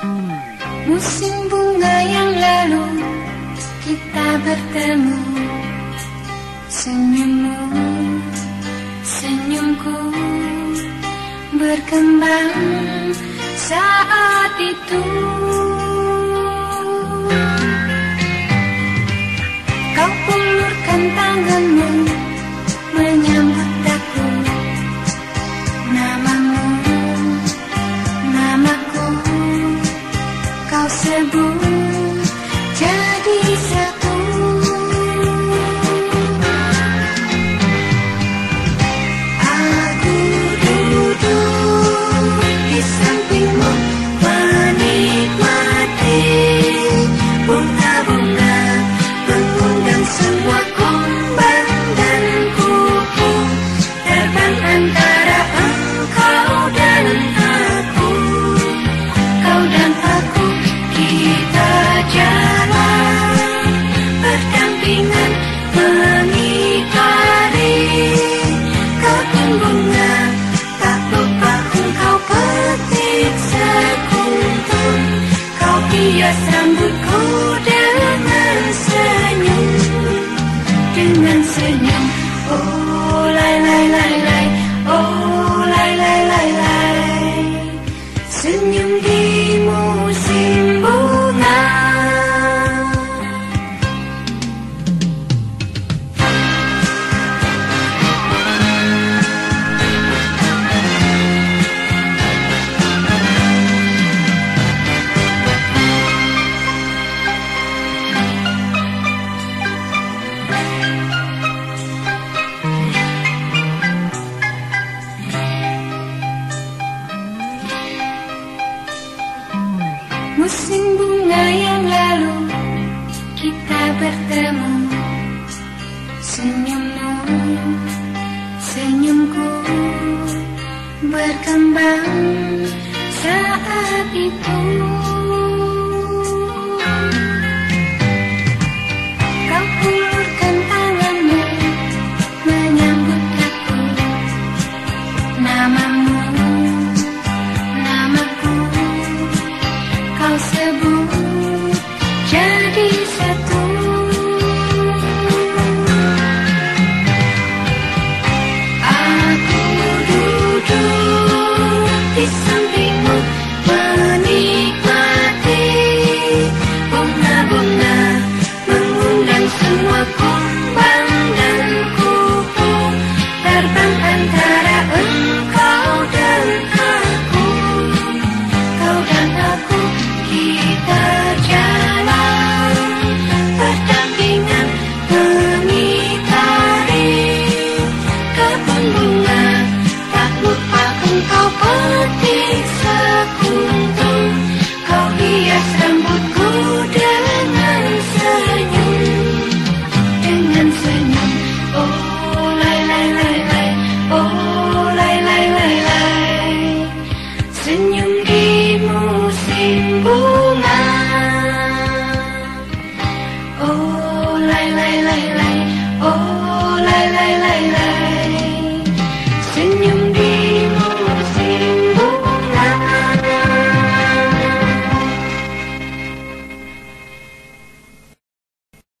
Musim bunga yang lalu kita bertemu. Senyummu, senyumku berkembang saat itu. Jadi satu Musim bunga yang lalu kita bertemu. Senyummu, senyumku berkembang saat itu. step oh, lay, lay, lay, lay, oh, lay, lay, lay, lay.